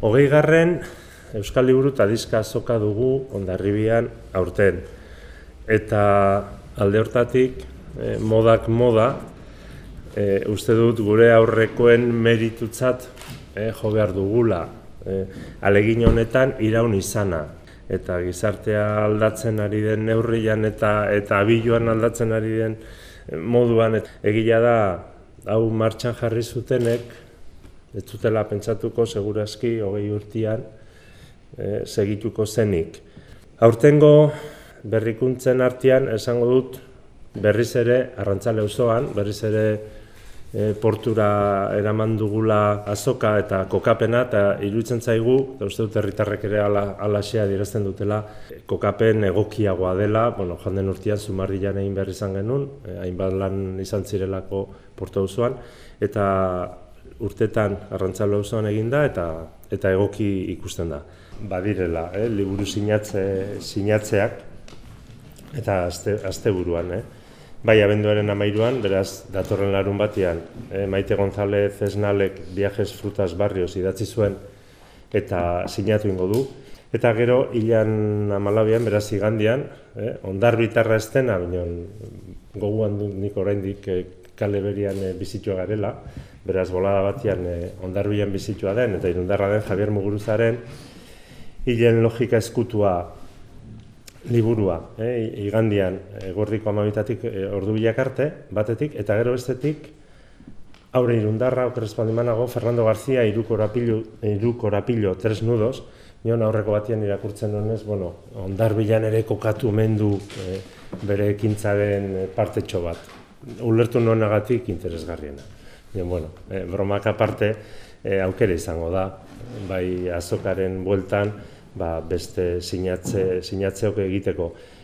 Hogei garren, Euskal Liburu eta Dizka azoka dugu ondarribian aurten. Eta alde hortatik, eh, modak moda, eh, uste dut gure aurrekoen meritutzat eh, jo behar dugula. Eh, alegin honetan iraun izana. Eta gizartea aldatzen ari den neurrian eta eta abiluan aldatzen ari den eh, moduan. Egia da, hau martxan jarri zutenek, ez zutela pentsatuko segurazki hogei urtian e, segituko zenik. Aurtengo berrikuntzen artean esango dut berriz ere arrantzale osoan, berriz ere e, portura eraman dugula azoka eta kokapena eta iruditzen zaigu, eta uste dut herritarrek ere ala, alaxea direzten dutela, kokapen egokiagoa dela, bueno, janden urtean zumarrilan egin behar izan genuen, e, hainbat lan izan zirelako portu osoan, eta urtetan arrantzalo osoan egin da eta eta egoki ikusten da. Badirela, eh, liburu sinatze, sinatzeak eta azte, azte buruan. Eh. Bai, abenduaren amairuan, beraz, datorren larun batian, eh, Maite González Esnalek Viajes Frutas Barrios idatzi zuen eta sinatu ingo du. Eta gero, hilan amalabian, beraz, igandian, eh, ondar bitarra estena, bineon, goguan nik oraindik eh, kale berian e, bizitua garela, beraz bolada batian e, ondarbian bizitua den, eta irundarra den Javier Muguruzaren hilen logika eskutua liburua, e, igandian egorriko amabitatik e, ordu bilak arte, batetik, eta gero bestetik, aurre irundarra, okerrespaldimanago, Fernando García, irukorapilo, tres nudos, nion aurreko batian irakurtzen honez, bueno, ondarbilan ere kokatu mendu e, bere ekintzaren partetxo bat ulertu nuenagatik interesgarriena. Ja, bueno, e, bromak aparte, e, aukera izango da, bai azokaren bueltan, ba, beste sinatze, sinatzeok egiteko.